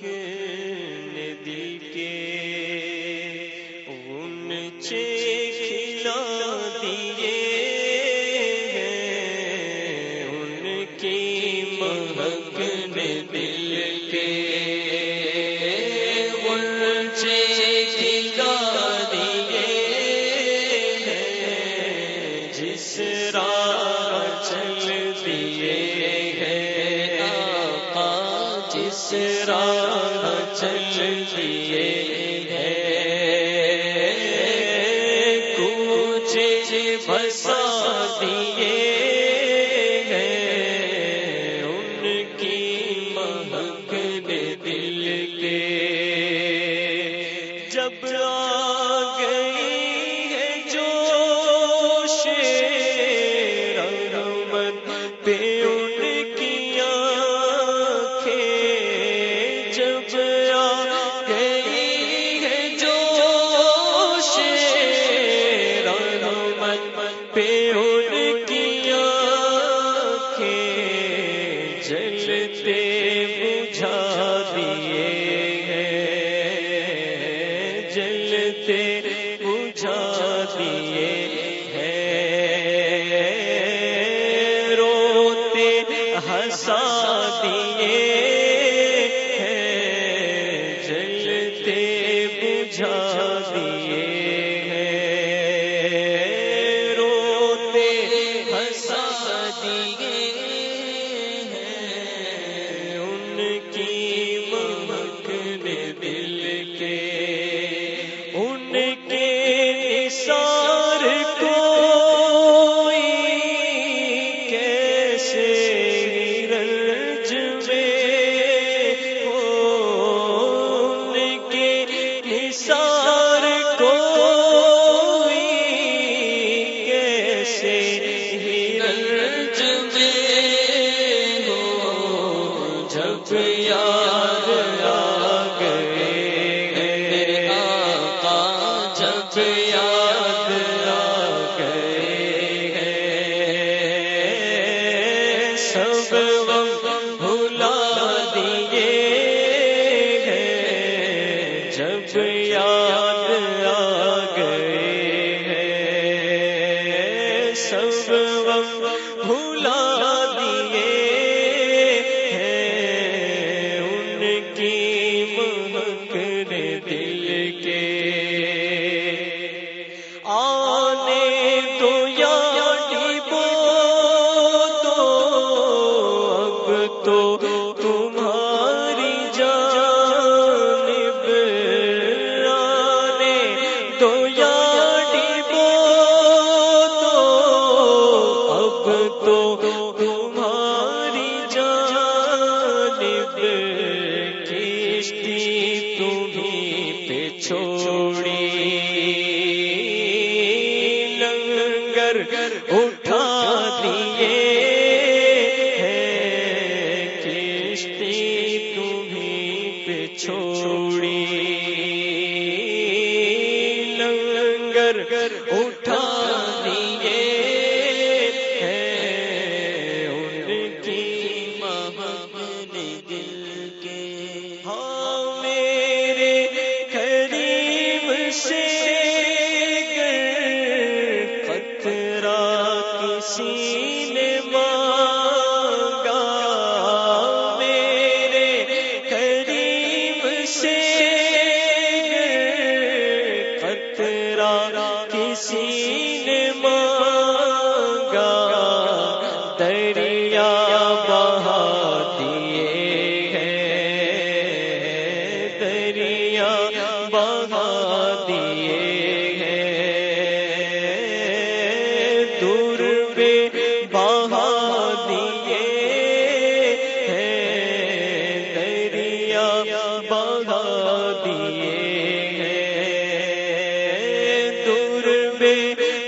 کے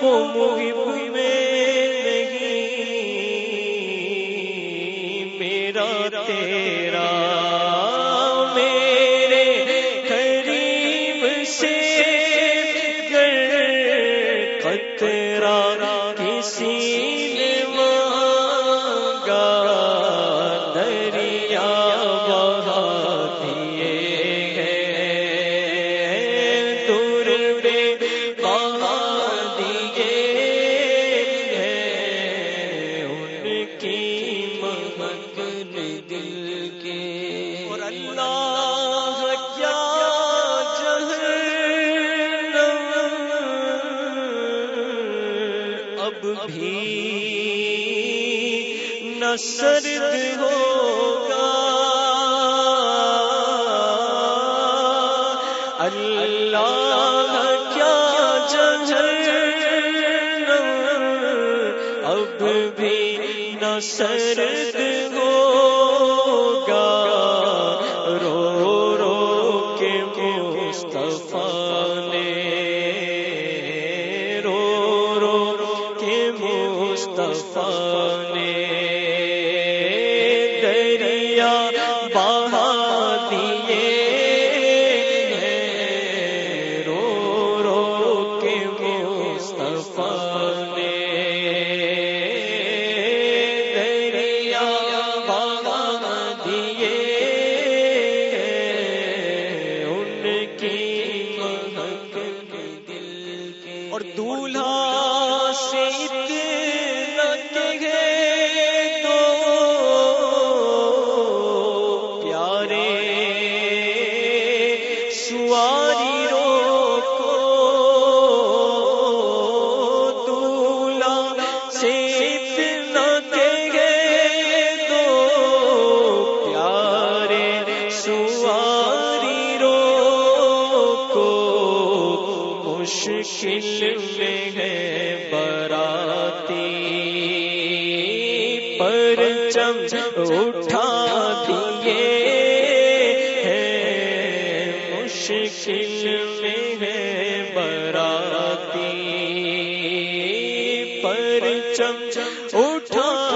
کو مہم نہ سرد ہوگا۔ اللہ کیا جج اب بھی نہ سرد ہوگا اور دولہا اٹھا دیے ہیں مشکل میں ہے براتی پرچم اٹھا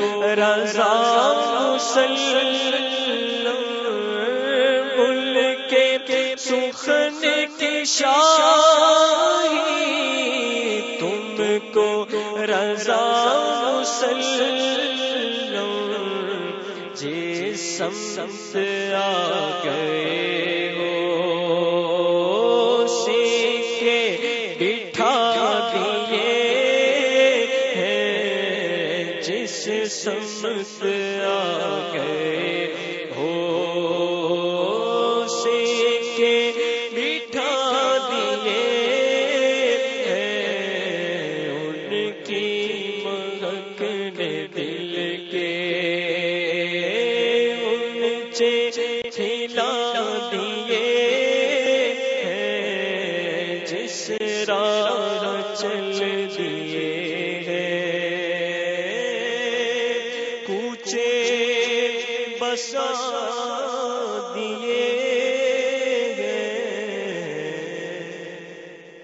رضا مل کے سخن کی شاہی تم کو رضا مسلم جی سم سمت آ گئے ہو۔ چل